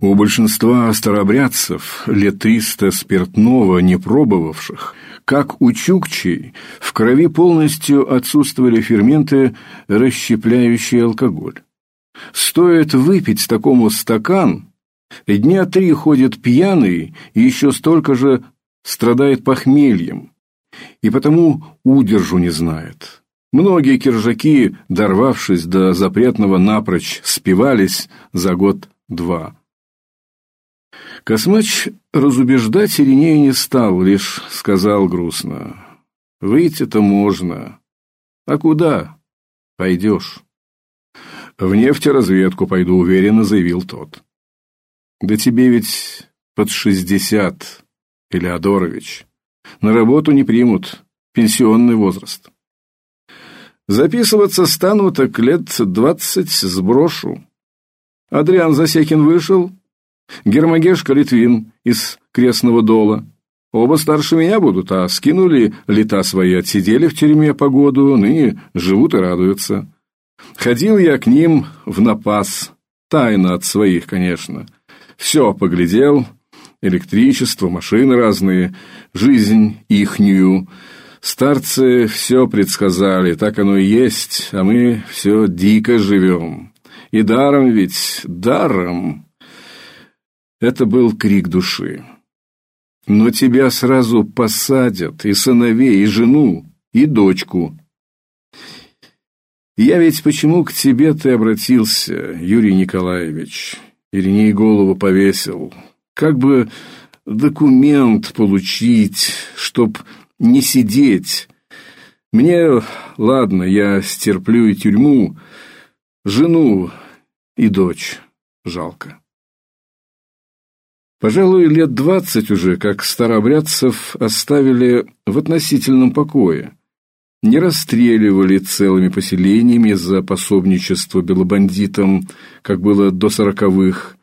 У большинства старобрядцев, лет триста спиртного не пробовавших, как у чукчей, в крови полностью отсутствовали ферменты, расщепляющие алкоголь. Стоит выпить такому стакан, дня три ходит пьяный и еще столько же страдает похмельем, и потому удержу не знает. Многие киржаки, дорвавшись до запретного напрочь, спивались за год-два. Космач разубеждать Иринею не стал, лишь сказал грустно. «Выйти-то можно. А куда пойдешь?» «В нефтеразведку пойду», — уверенно заявил тот. «Да тебе ведь под шестьдесят, Элеодорович. На работу не примут, пенсионный возраст». «Записываться стану, так лет двадцать сброшу». Адриан Засекин вышел, Гермогешка Литвин из Крестного Дола. Оба старше меня будут, а скинули лета свои, отсидели в тюрьме погоду, ныне живут и радуются. Ходил я к ним в напас, тайно от своих, конечно. Все поглядел, электричество, машины разные, жизнь ихнюю. Старцы все предсказали, так оно и есть, а мы все дико живем. И даром ведь, даром. Это был крик души. Но тебя сразу посадят, и сыновей, и жену, и дочку. Я ведь почему к тебе ты обратился, Юрий Николаевич? Ириней голову повесил. Как бы документ получить, чтоб не сидеть. Мне, ладно, я стерплю и тюрьму, жену и дочь жалко. Пожалуй, лет двадцать уже, как старообрядцев оставили в относительном покое. Не расстреливали целыми поселениями за пособничество белобандитам, как было до сороковых.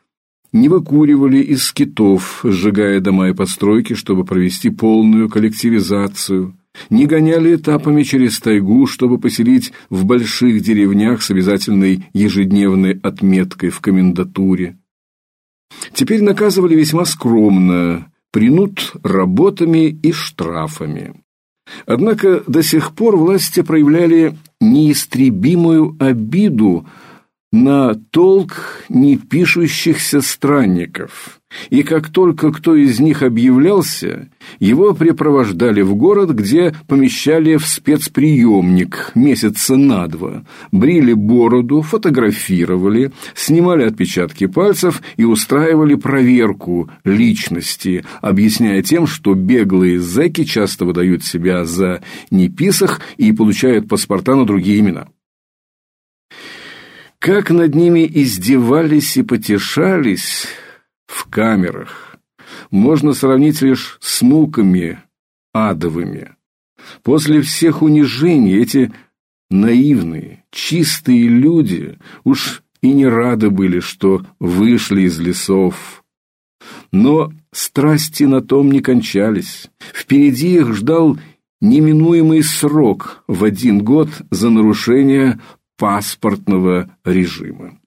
Не выкуривали из скитов, сжигая дома и постройки, чтобы провести полную коллективизацию. Не гоняли этапами через тайгу, чтобы поселить в больших деревнях с обязательной ежедневной отметкой в комендатуре. Теперь наказывали весьма скромно, принуд работами и штрафами. Однако до сих пор власти проявляли неистребимую обиду на толк непишущихся странников, и как только кто из них объявлялся, его препровождали в город, где помещали в спецприемник месяца на два, брили бороду, фотографировали, снимали отпечатки пальцев и устраивали проверку личности, объясняя тем, что беглые зэки часто выдают себя за неписах и получают паспорта на другие имена. Как над ними издевались и потешались в камерах, можно сравнить лишь с муками адовыми. После всех унижений эти наивные, чистые люди уж и не рады были, что вышли из лесов. Но страсти на том не кончались. Впереди их ждал неминуемый срок в один год за нарушение паспортного режима.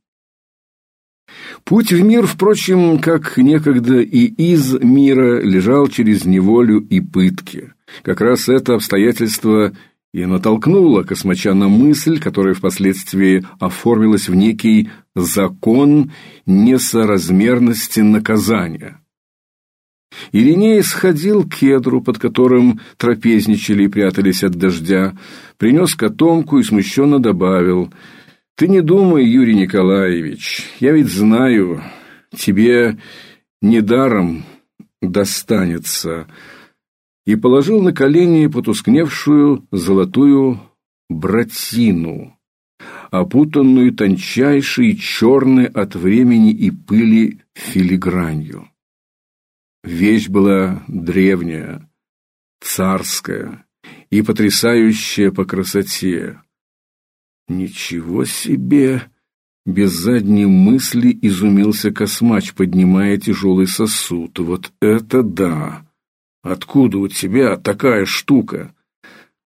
Путь в мир, впрочем, как некогда и из мира, лежал через неволю и пытки. Как раз это обстоятельство и натолкнуло космача на мысль, которая впоследствии оформилась в некий закон несоразмерности наказания. Ириней сходил к кедру, под которым трапезничали и прятались от дождя, принес котомку и смущенно добавил «Ты не думай, Юрий Николаевич, я ведь знаю, тебе недаром достанется» и положил на колени потускневшую золотую братину, опутанную тончайшей черной от времени и пыли филигранью. Вещь была древняя, царская и потрясающая по красоте. Ничего себе! Без задней мысли изумился космач, поднимая тяжелый сосуд. Вот это да! Откуда у тебя такая штука?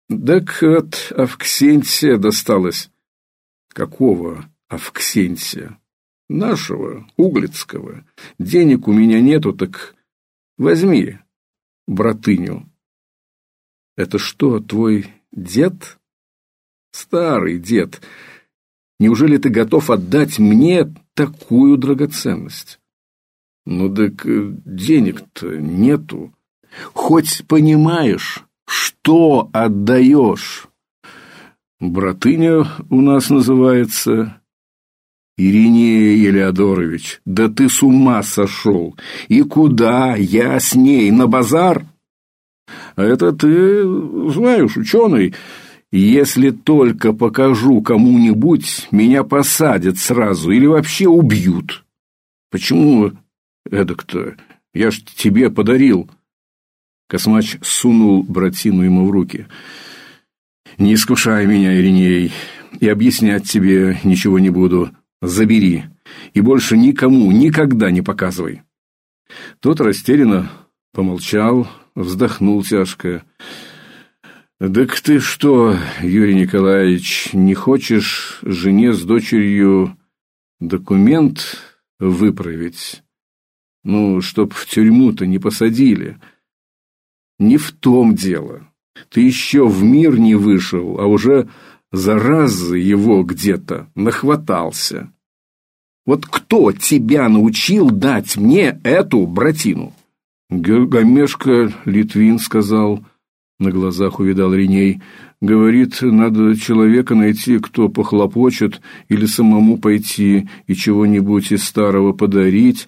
Так от Авксентия досталось. Какого Авксентия? Нашего, Углицкого. Денег у меня нету, так возьми братыню. Это что, твой дед? Старый дед. Неужели ты готов отдать мне такую драгоценность? Ну так э, денег-то нету. Хоть понимаешь, что отдаешь? Братыня у нас называется Иринея Елеодорович. Да ты с ума сошел! И куда я с ней? На базар? А это ты знаешь, ученый. Если только покажу кому-нибудь, меня посадят сразу или вообще убьют. Почему эдак-то? Я ж тебе подарил. Космач сунул братину ему в руки. Не искушай меня, Ириней, и объяснять тебе ничего не буду. Забери и больше никому никогда не показывай. Тот растерянно помолчал, вздохнул тяжко. «Так ты что, Юрий Николаевич, не хочешь жене с дочерью документ выправить? Ну, чтоб в тюрьму-то не посадили. Не в том дело. Ты еще в мир не вышел, а уже заразы его где-то нахватался. Вот кто тебя научил дать мне эту братину?» Гамешка Литвин сказал, на глазах увидал Реней, говорит, надо человека найти, кто похлопочет, или самому пойти и чего-нибудь из старого подарить.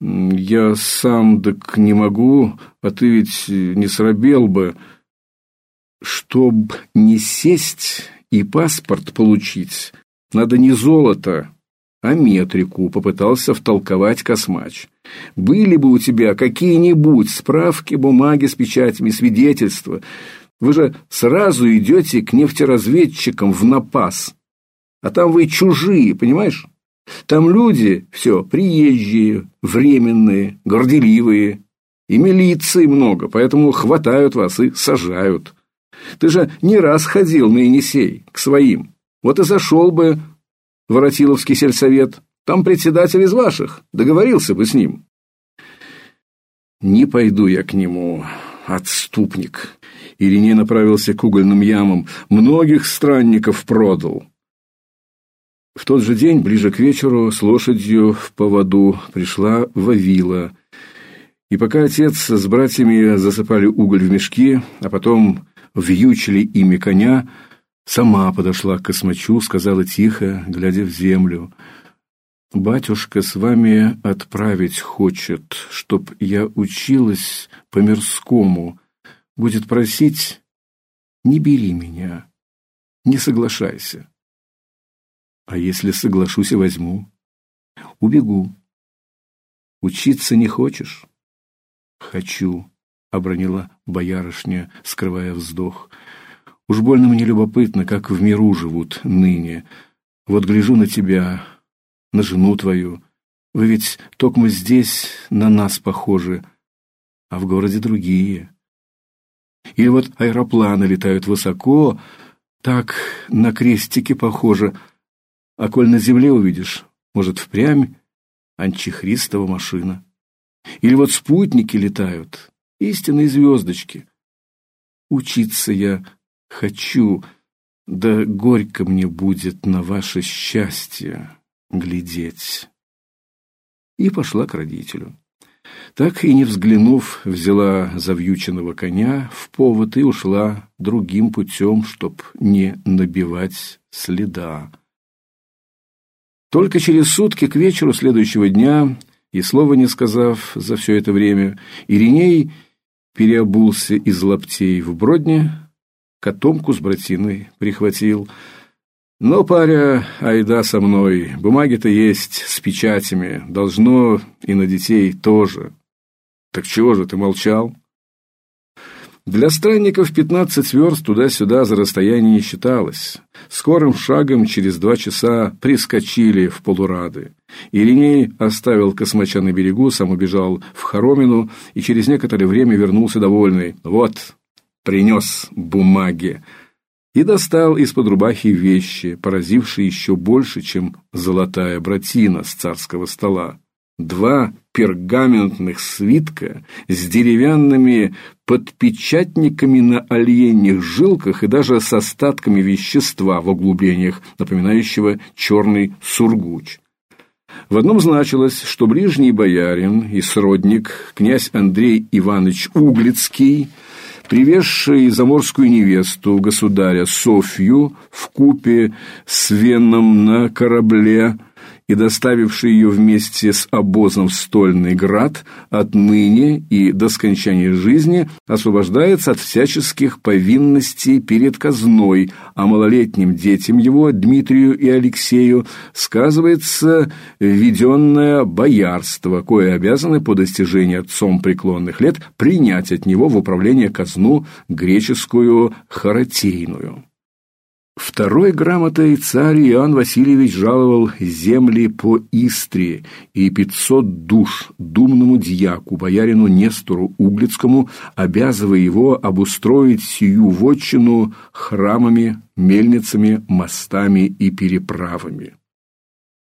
Я сам так не могу, а ты ведь не срабел бы. Чтоб не сесть и паспорт получить, надо не золото, а метрику, попытался втолковать Космач. Были бы у тебя какие-нибудь справки, бумаги с печатями, свидетельства. Вы же сразу идете к нефтеразведчикам в напас. А там вы чужие, понимаешь? Там люди все приезжие, временные, горделивые. И милиции много, поэтому хватают вас и сажают. Ты же не раз ходил на Енисей, к своим. Вот и зашел бы в Воротиловский сельсовет. Там председатель из ваших. Договорился бы с ним. Не пойду я к нему, отступник. Ирине направился к угольным ямам. Многих странников продал. В тот же день, ближе к вечеру, с лошадью в поводу пришла Вавила. И пока отец с братьями засыпали уголь в мешки, а потом вьючили ими коня, сама подошла к космачу, сказала тихо, глядя в землю: Батюшка с вами отправить хочет, чтоб я училась по-мирскому. Будет просить, не бери меня, не соглашайся. А если соглашусь и возьму? Убегу. Учиться не хочешь? Хочу, обронила боярышня, скрывая вздох. Уж больно мне любопытно, как в миру живут ныне. Вот гляжу на тебя, на жену твою. Вы ведь только мы здесь на нас похожи, а в городе другие. Или вот аэропланы летают высоко, так на крестики похоже, а коль на земле увидишь, может, впрямь анчихристова машина. Или вот спутники летают, истинные звездочки. Учиться я хочу, да горько мне будет на ваше счастье глядеть. И пошла к родителю. Так и не взглянув, взяла завьюченного коня в повод и ушла другим путем, чтоб не набивать следа. Только через сутки к вечеру следующего дня, и слова не сказав за все это время, Ириней переобулся из лаптей в бродне, котомку с братиной прихватил, но, паря, айда со мной. Бумаги-то есть с печатями. Должно и на детей тоже. Так чего же ты молчал? Для странников пятнадцать верст туда-сюда за расстояние не считалось. Скорым шагом через два часа прискочили в полурады. Ириней оставил космача на берегу, сам убежал в хоромину и через некоторое время вернулся довольный. Вот, принес бумаги и достал из-под рубахи вещи, поразившие еще больше, чем золотая братина с царского стола. Два пергаментных свитка с деревянными подпечатниками на оленьих жилках и даже с остатками вещества в углублениях, напоминающего черный сургуч. В одном значилось, что ближний боярин и сродник князь Андрей Иванович Углицкий привезший заморскую невесту государя Софью в купе с Веном на корабле и доставивший ее вместе с обозом в Стольный град, отныне и до скончания жизни освобождается от всяческих повинностей перед казной, а малолетним детям его, Дмитрию и Алексею, сказывается введенное боярство, кое обязаны по достижении отцом преклонных лет принять от него в управление казну греческую харатейную. Второй грамотой царь Иоанн Васильевич жаловал земли по Истрии и пятьсот душ думному дьяку, боярину Нестору Углицкому, обязывая его обустроить сию вотчину храмами, мельницами, мостами и переправами.